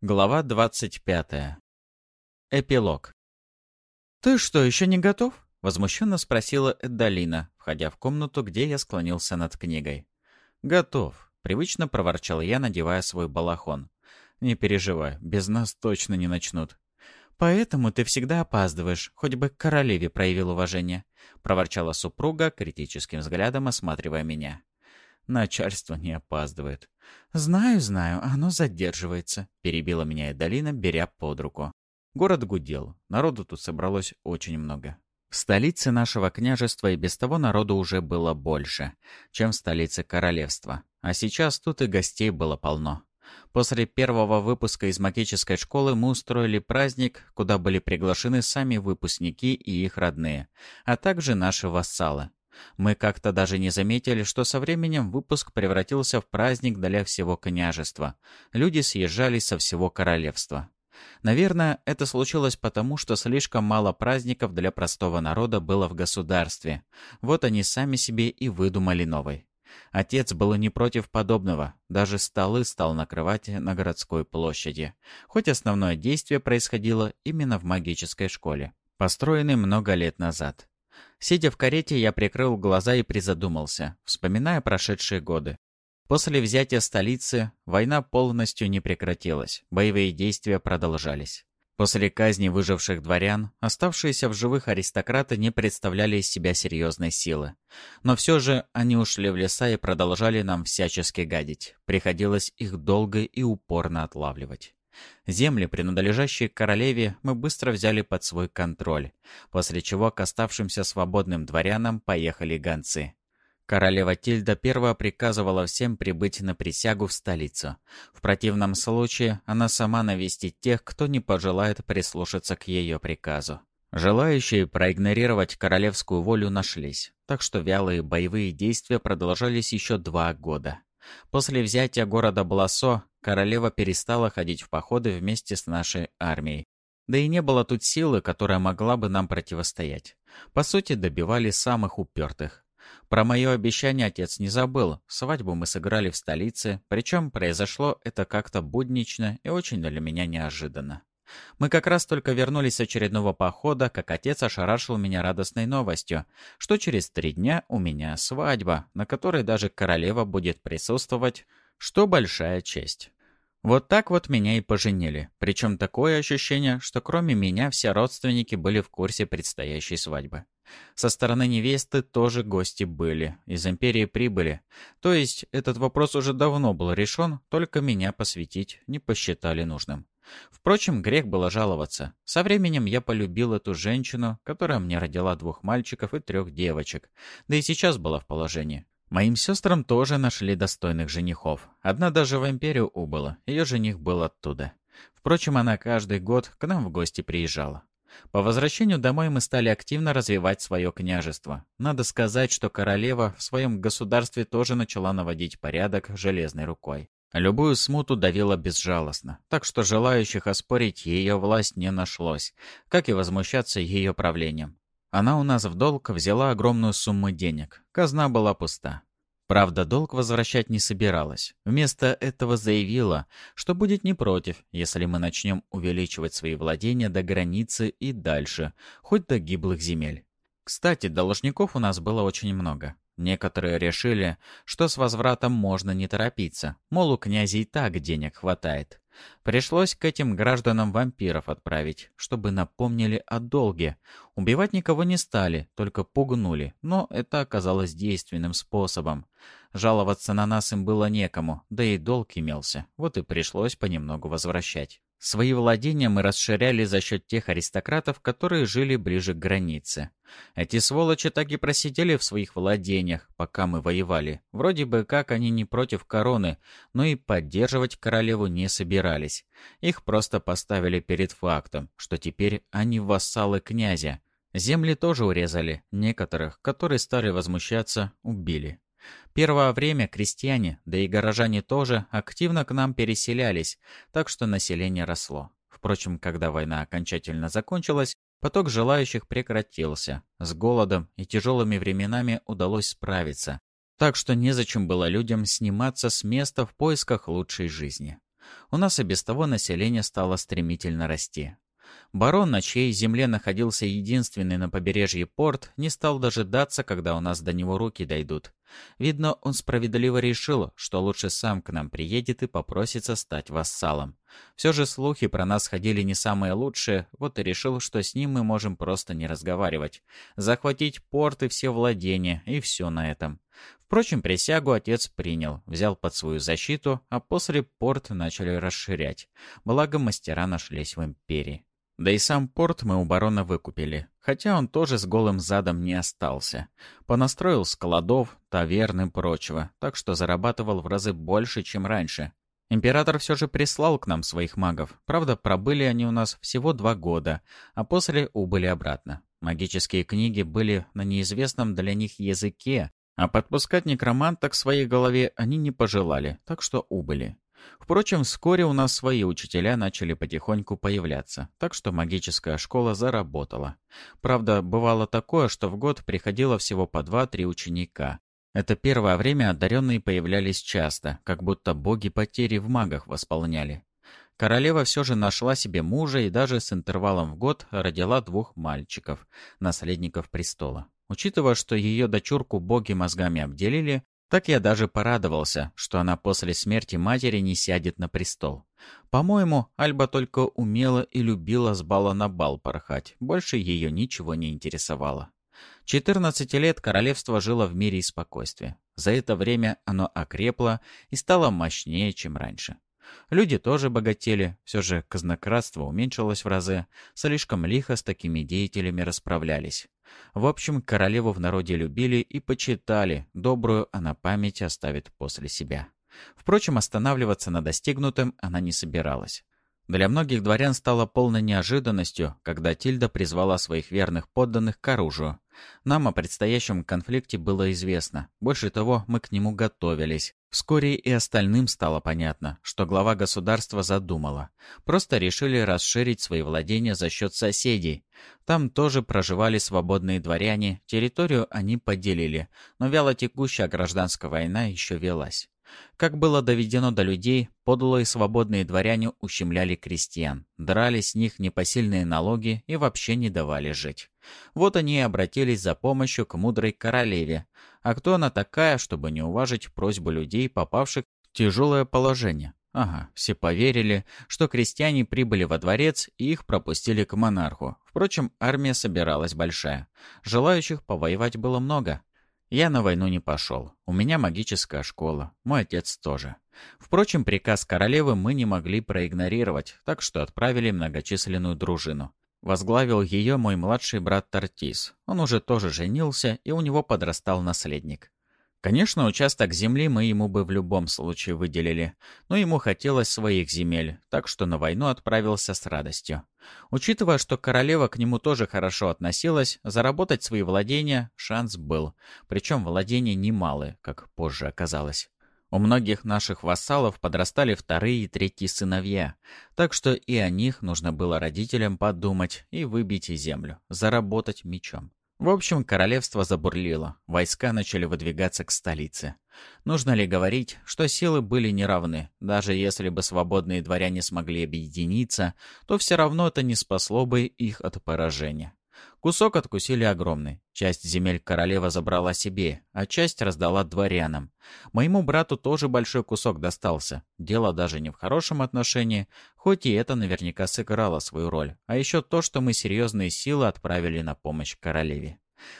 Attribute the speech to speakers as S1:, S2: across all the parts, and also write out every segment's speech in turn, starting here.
S1: Глава 25. Эпилог. «Ты что, еще не готов?» — возмущенно спросила Эддалина, входя в комнату, где я склонился над книгой. «Готов», — привычно проворчал я, надевая свой балахон. «Не переживай, без нас точно не начнут». «Поэтому ты всегда опаздываешь, хоть бы к королеве проявил уважение», — проворчала супруга, критическим взглядом осматривая меня. Начальство не опаздывает. «Знаю, знаю, оно задерживается», — перебила меня Эдалина, беря под руку. Город гудел. Народу тут собралось очень много. В столице нашего княжества и без того народу уже было больше, чем в столице королевства. А сейчас тут и гостей было полно. После первого выпуска из магической школы мы устроили праздник, куда были приглашены сами выпускники и их родные, а также наши вассалы. Мы как-то даже не заметили, что со временем выпуск превратился в праздник для всего княжества. Люди съезжались со всего королевства. Наверное, это случилось потому, что слишком мало праздников для простого народа было в государстве. Вот они сами себе и выдумали новый. Отец был не против подобного, даже столы стал накрывать на городской площади, хоть основное действие происходило именно в магической школе, построенной много лет назад. Сидя в карете, я прикрыл глаза и призадумался, вспоминая прошедшие годы. После взятия столицы война полностью не прекратилась, боевые действия продолжались. После казни выживших дворян, оставшиеся в живых аристократы не представляли из себя серьезной силы. Но все же они ушли в леса и продолжали нам всячески гадить. Приходилось их долго и упорно отлавливать. Земли, принадлежащие королеве, мы быстро взяли под свой контроль, после чего к оставшимся свободным дворянам поехали гонцы. Королева Тильда первая приказывала всем прибыть на присягу в столицу. В противном случае она сама навестит тех, кто не пожелает прислушаться к ее приказу. Желающие проигнорировать королевскую волю нашлись, так что вялые боевые действия продолжались еще два года. После взятия города Бласо королева перестала ходить в походы вместе с нашей армией. Да и не было тут силы, которая могла бы нам противостоять. По сути, добивали самых упертых. Про мое обещание отец не забыл. Свадьбу мы сыграли в столице, причем произошло это как-то буднично и очень для меня неожиданно. Мы как раз только вернулись с очередного похода, как отец ошарашил меня радостной новостью, что через три дня у меня свадьба, на которой даже королева будет присутствовать, что большая честь. Вот так вот меня и поженили. Причем такое ощущение, что кроме меня все родственники были в курсе предстоящей свадьбы. Со стороны невесты тоже гости были, из империи прибыли. То есть этот вопрос уже давно был решен, только меня посвятить не посчитали нужным. Впрочем, грех было жаловаться. Со временем я полюбил эту женщину, которая мне родила двух мальчиков и трех девочек, да и сейчас была в положении. Моим сестрам тоже нашли достойных женихов. Одна даже в империю убыла, ее жених был оттуда. Впрочем, она каждый год к нам в гости приезжала. По возвращению домой мы стали активно развивать свое княжество. Надо сказать, что королева в своем государстве тоже начала наводить порядок железной рукой. Любую смуту давила безжалостно, так что желающих оспорить ее власть не нашлось, как и возмущаться ее правлением. Она у нас в долг взяла огромную сумму денег, казна была пуста. Правда, долг возвращать не собиралась. Вместо этого заявила, что будет не против, если мы начнем увеличивать свои владения до границы и дальше, хоть до гиблых земель. Кстати, должников у нас было очень много. Некоторые решили, что с возвратом можно не торопиться, мол, у князя и так денег хватает. Пришлось к этим гражданам вампиров отправить, чтобы напомнили о долге. Убивать никого не стали, только пугнули, но это оказалось действенным способом. Жаловаться на нас им было некому, да и долг имелся, вот и пришлось понемногу возвращать. Свои владения мы расширяли за счет тех аристократов, которые жили ближе к границе. Эти сволочи так и просидели в своих владениях, пока мы воевали. Вроде бы как они не против короны, но и поддерживать королеву не собирались. Их просто поставили перед фактом, что теперь они вассалы князя. Земли тоже урезали, некоторых, которые стали возмущаться, убили. Первое время крестьяне, да и горожане тоже, активно к нам переселялись, так что население росло. Впрочем, когда война окончательно закончилась, поток желающих прекратился. С голодом и тяжелыми временами удалось справиться. Так что незачем было людям сниматься с места в поисках лучшей жизни. У нас и без того население стало стремительно расти. Барон, на чьей земле находился единственный на побережье порт, не стал дожидаться, когда у нас до него руки дойдут. Видно, он справедливо решил, что лучше сам к нам приедет и попросится стать вассалом. Все же слухи про нас ходили не самые лучшие, вот и решил, что с ним мы можем просто не разговаривать. Захватить порт и все владения, и все на этом. Впрочем, присягу отец принял, взял под свою защиту, а после порт начали расширять. Благо мастера нашлись в империи. Да и сам порт мы у барона выкупили, хотя он тоже с голым задом не остался. Понастроил складов, таверн и прочего, так что зарабатывал в разы больше, чем раньше. Император все же прислал к нам своих магов. Правда, пробыли они у нас всего два года, а после убыли обратно. Магические книги были на неизвестном для них языке, а подпускать некроманта к своей голове они не пожелали, так что убыли. Впрочем, вскоре у нас свои учителя начали потихоньку появляться, так что магическая школа заработала. Правда, бывало такое, что в год приходило всего по два-три ученика. Это первое время одаренные появлялись часто, как будто боги потери в магах восполняли. Королева все же нашла себе мужа и даже с интервалом в год родила двух мальчиков, наследников престола. Учитывая, что ее дочурку боги мозгами обделили, так я даже порадовался, что она после смерти матери не сядет на престол. По-моему, Альба только умела и любила с бала на бал порхать, больше ее ничего не интересовало. 14 лет королевство жило в мире и спокойствии. За это время оно окрепло и стало мощнее, чем раньше. Люди тоже богатели, все же казнократство уменьшилось в разы, слишком лихо с такими деятелями расправлялись. В общем, королеву в народе любили и почитали, добрую она память оставит после себя. Впрочем, останавливаться на достигнутом она не собиралась. Для многих дворян стало полной неожиданностью, когда Тильда призвала своих верных подданных к оружию. Нам о предстоящем конфликте было известно. Больше того, мы к нему готовились. Вскоре и остальным стало понятно, что глава государства задумала. Просто решили расширить свои владения за счет соседей. Там тоже проживали свободные дворяне, территорию они поделили, но вялотекущая гражданская война еще велась. Как было доведено до людей, подлые свободные дворяне ущемляли крестьян, драли с них непосильные налоги и вообще не давали жить. Вот они и обратились за помощью к мудрой королеве. А кто она такая, чтобы не уважить просьбу людей, попавших в тяжелое положение? Ага, все поверили, что крестьяне прибыли во дворец и их пропустили к монарху. Впрочем, армия собиралась большая. Желающих повоевать было много. Я на войну не пошел. У меня магическая школа. Мой отец тоже. Впрочем, приказ королевы мы не могли проигнорировать, так что отправили многочисленную дружину. Возглавил ее мой младший брат Тартис. Он уже тоже женился, и у него подрастал наследник. Конечно, участок земли мы ему бы в любом случае выделили, но ему хотелось своих земель, так что на войну отправился с радостью. Учитывая, что королева к нему тоже хорошо относилась, заработать свои владения шанс был, причем владения немалые, как позже оказалось. У многих наших вассалов подрастали вторые и третьи сыновья, так что и о них нужно было родителям подумать и выбить землю, заработать мечом. В общем, королевство забурлило, войска начали выдвигаться к столице. Нужно ли говорить, что силы были неравны? Даже если бы свободные дворяне смогли объединиться, то все равно это не спасло бы их от поражения. Кусок откусили огромный. Часть земель королева забрала себе, а часть раздала дворянам. Моему брату тоже большой кусок достался. Дело даже не в хорошем отношении, хоть и это наверняка сыграло свою роль. А еще то, что мы серьезные силы отправили на помощь королеве.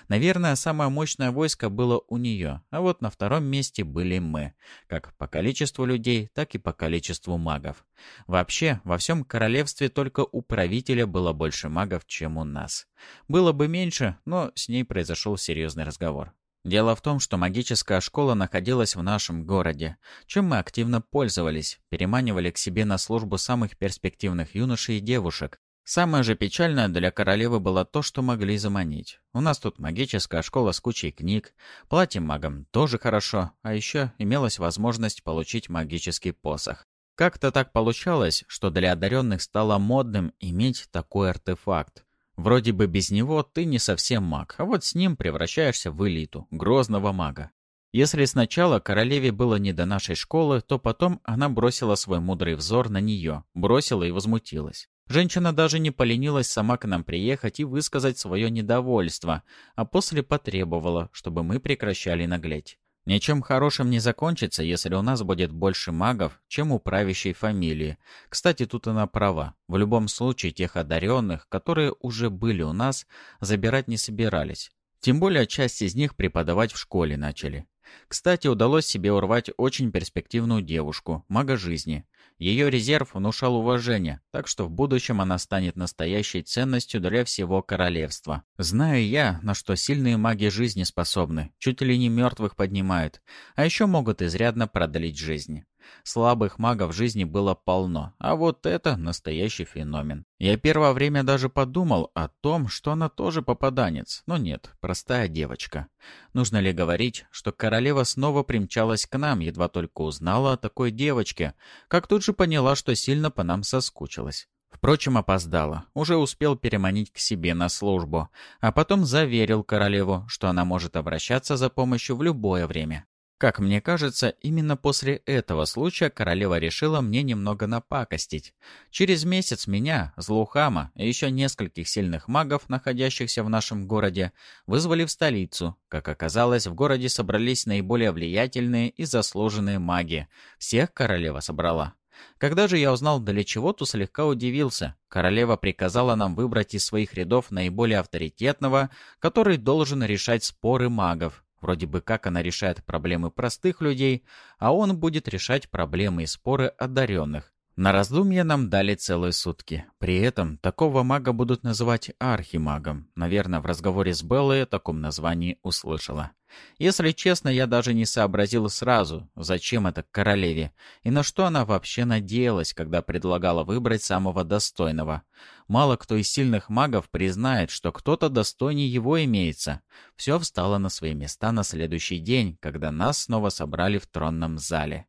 S1: Наверное, самое мощное войско было у нее, а вот на втором месте были мы, как по количеству людей, так и по количеству магов. Вообще, во всем королевстве только у правителя было больше магов, чем у нас. Было бы меньше, но с ней произошел серьезный разговор. Дело в том, что магическая школа находилась в нашем городе, чем мы активно пользовались, переманивали к себе на службу самых перспективных юношей и девушек, Самое же печальное для королевы было то, что могли заманить. У нас тут магическая школа с кучей книг, платье магам тоже хорошо, а еще имелась возможность получить магический посох. Как-то так получалось, что для одаренных стало модным иметь такой артефакт. Вроде бы без него ты не совсем маг, а вот с ним превращаешься в элиту, грозного мага. Если сначала королеве было не до нашей школы, то потом она бросила свой мудрый взор на нее, бросила и возмутилась. Женщина даже не поленилась сама к нам приехать и высказать свое недовольство, а после потребовала, чтобы мы прекращали наглеть. Ничем хорошим не закончится, если у нас будет больше магов, чем у правящей фамилии. Кстати, тут она права. В любом случае, тех одаренных, которые уже были у нас, забирать не собирались. Тем более, часть из них преподавать в школе начали. Кстати, удалось себе урвать очень перспективную девушку, мага жизни. Ее резерв внушал уважение, так что в будущем она станет настоящей ценностью для всего королевства. Знаю я, на что сильные маги жизни способны, чуть ли не мертвых поднимают, а еще могут изрядно продлить жизнь. Слабых магов в жизни было полно, а вот это настоящий феномен. Я первое время даже подумал о том, что она тоже попаданец, но нет, простая девочка. Нужно ли говорить, что королева снова примчалась к нам, едва только узнала о такой девочке, как тут же поняла, что сильно по нам соскучилась. Впрочем, опоздала. Уже успел переманить к себе на службу, а потом заверил королеву, что она может обращаться за помощью в любое время. Как мне кажется, именно после этого случая королева решила мне немного напакостить. Через месяц меня, Злухама и еще нескольких сильных магов, находящихся в нашем городе, вызвали в столицу. Как оказалось, в городе собрались наиболее влиятельные и заслуженные маги. Всех королева собрала. Когда же я узнал, для чего, то слегка удивился. Королева приказала нам выбрать из своих рядов наиболее авторитетного, который должен решать споры магов. Вроде бы как она решает проблемы простых людей, а он будет решать проблемы и споры одаренных. На раздумье нам дали целые сутки. При этом такого мага будут называть архимагом. Наверное, в разговоре с Беллой о таком названии услышала. Если честно, я даже не сообразил сразу, зачем это королеве, и на что она вообще надеялась, когда предлагала выбрать самого достойного. Мало кто из сильных магов признает, что кто-то достойнее его имеется. Все встало на свои места на следующий день, когда нас снова собрали в тронном зале.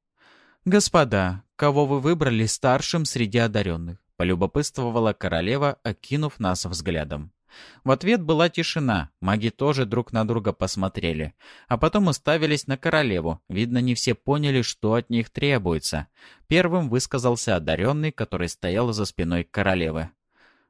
S1: «Господа, кого вы выбрали старшим среди одаренных?» — полюбопытствовала королева, окинув нас взглядом. В ответ была тишина, маги тоже друг на друга посмотрели, а потом уставились на королеву. Видно, не все поняли, что от них требуется. Первым высказался одаренный, который стоял за спиной королевы.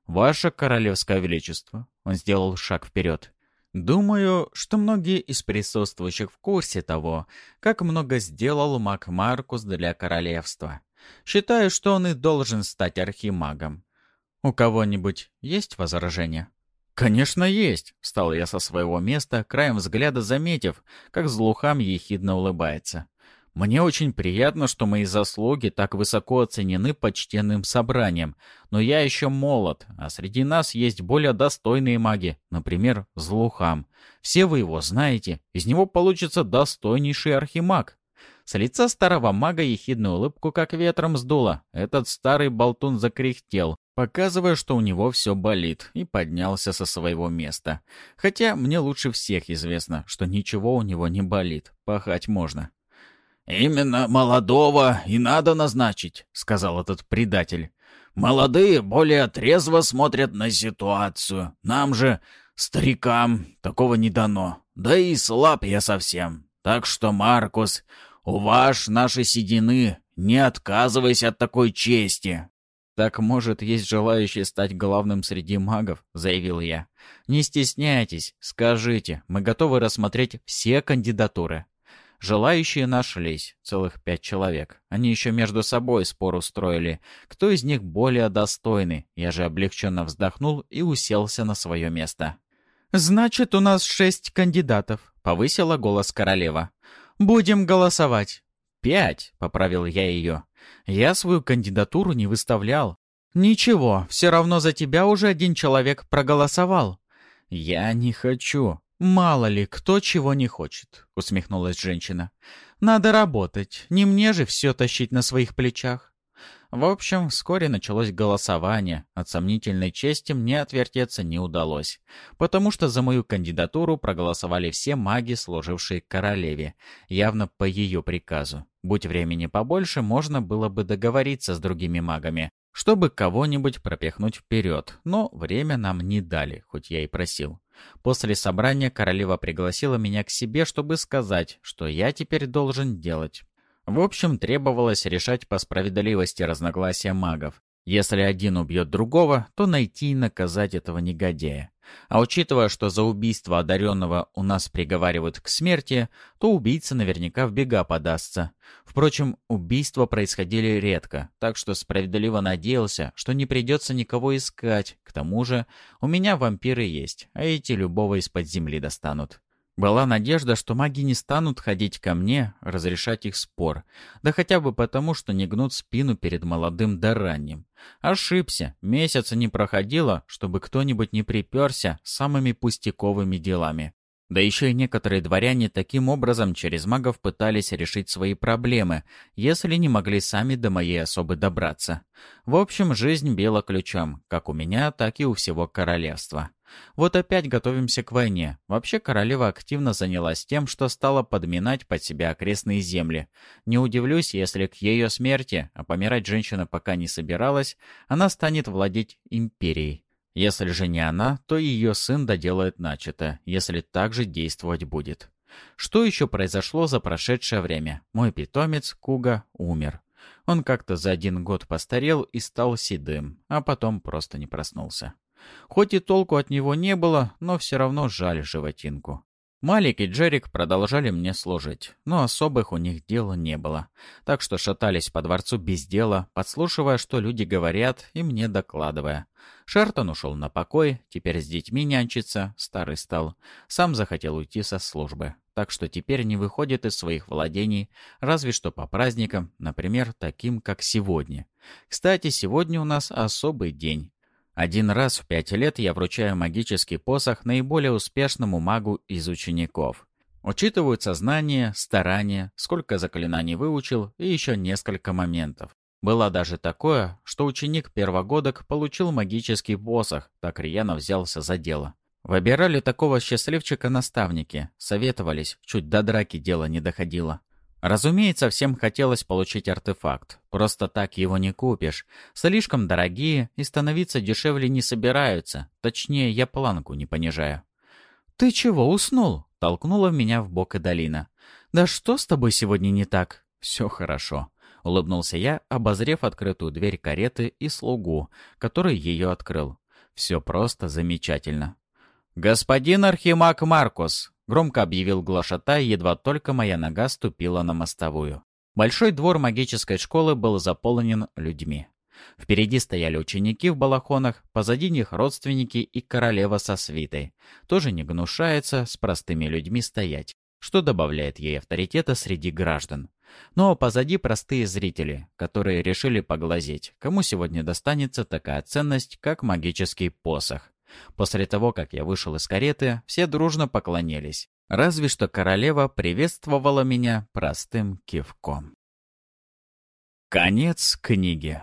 S1: «Ваше королевское величество», — он сделал шаг вперед. «Думаю, что многие из присутствующих в курсе того, как много сделал маг Маркус для королевства. Считаю, что он и должен стать архимагом. У кого-нибудь есть возражения?» «Конечно есть!» — встал я со своего места, краем взгляда заметив, как Злухам ехидно улыбается. «Мне очень приятно, что мои заслуги так высоко оценены почтенным собранием, но я еще молод, а среди нас есть более достойные маги, например, Злухам. Все вы его знаете, из него получится достойнейший архимаг». С лица старого мага ехидную улыбку как ветром сдуло. Этот старый болтун закряхтел, показывая, что у него все болит, и поднялся со своего места. Хотя мне лучше всех известно, что ничего у него не болит, пахать можно. «Именно молодого и надо назначить», — сказал этот предатель. «Молодые более трезво смотрят на ситуацию. Нам же, старикам, такого не дано. Да и слаб я совсем. Так что, Маркус, уваж наши седины, не отказывайся от такой чести. «Так, может, есть желающие стать главным среди магов?» — заявил я. «Не стесняйтесь, скажите, мы готовы рассмотреть все кандидатуры». Желающие нашлись, целых пять человек. Они еще между собой спор устроили, кто из них более достойный. Я же облегченно вздохнул и уселся на свое место. «Значит, у нас шесть кандидатов», — повысила голос королева. «Будем голосовать». «Пять», — поправил я ее. Я свою кандидатуру не выставлял. Ничего, все равно за тебя уже один человек проголосовал. Я не хочу. Мало ли, кто чего не хочет, усмехнулась женщина. Надо работать, не мне же все тащить на своих плечах. В общем, вскоре началось голосование. От сомнительной чести мне отвертеться не удалось, потому что за мою кандидатуру проголосовали все маги, служившие королеве, явно по ее приказу. Будь времени побольше, можно было бы договориться с другими магами, чтобы кого-нибудь пропихнуть вперед, но время нам не дали, хоть я и просил. После собрания королева пригласила меня к себе, чтобы сказать, что я теперь должен делать. В общем, требовалось решать по справедливости разногласия магов. Если один убьет другого, то найти и наказать этого негодяя. А учитывая, что за убийство одаренного у нас приговаривают к смерти, то убийца наверняка в бега подастся. Впрочем, убийства происходили редко, так что справедливо надеялся, что не придется никого искать. К тому же, у меня вампиры есть, а эти любого из-под земли достанут. Была надежда, что маги не станут ходить ко мне, разрешать их спор. Да хотя бы потому, что не гнут спину перед молодым да ранним. Ошибся. Месяца не проходило, чтобы кто-нибудь не приперся самыми пустяковыми делами. Да еще и некоторые дворяне таким образом через магов пытались решить свои проблемы, если не могли сами до моей особы добраться. В общем, жизнь била ключом, как у меня, так и у всего королевства. Вот опять готовимся к войне. Вообще королева активно занялась тем, что стала подминать под себя окрестные земли. Не удивлюсь, если к ее смерти, а помирать женщина пока не собиралась, она станет владеть империей. Если же не она, то ее сын доделает начато, если так же действовать будет. Что еще произошло за прошедшее время? Мой питомец Куга умер. Он как-то за один год постарел и стал седым, а потом просто не проснулся. Хоть и толку от него не было, но все равно жаль животинку. Малик и Джерик продолжали мне служить, но особых у них дела не было. Так что шатались по дворцу без дела, подслушивая, что люди говорят, и мне докладывая. Шертон ушел на покой, теперь с детьми нянчится, старый стал. Сам захотел уйти со службы, так что теперь не выходит из своих владений, разве что по праздникам, например, таким, как сегодня. Кстати, сегодня у нас особый день. Один раз в пять лет я вручаю магический посох наиболее успешному магу из учеников. Учитываются знания, старания, сколько заклинаний выучил и еще несколько моментов. Было даже такое, что ученик первогодок получил магический посох, так рьяно взялся за дело. Выбирали такого счастливчика наставники, советовались, чуть до драки дело не доходило. Разумеется, всем хотелось получить артефакт. Просто так его не купишь. Слишком дорогие и становиться дешевле не собираются. Точнее, я планку не понижаю. «Ты чего, уснул?» — толкнула меня в бок Эдалина. «Да что с тобой сегодня не так?» «Все хорошо», — улыбнулся я, обозрев открытую дверь кареты и слугу, который ее открыл. «Все просто замечательно». «Господин Архимаг Маркус!» Громко объявил глашатай, едва только моя нога ступила на мостовую. Большой двор магической школы был заполнен людьми. Впереди стояли ученики в балахонах, позади них родственники и королева со свитой. Тоже не гнушается с простыми людьми стоять, что добавляет ей авторитета среди граждан. Но позади простые зрители, которые решили поглазеть, кому сегодня достанется такая ценность, как магический посох. После того, как я вышел из кареты, все дружно поклонились. Разве что королева приветствовала меня простым кивком. Конец книги.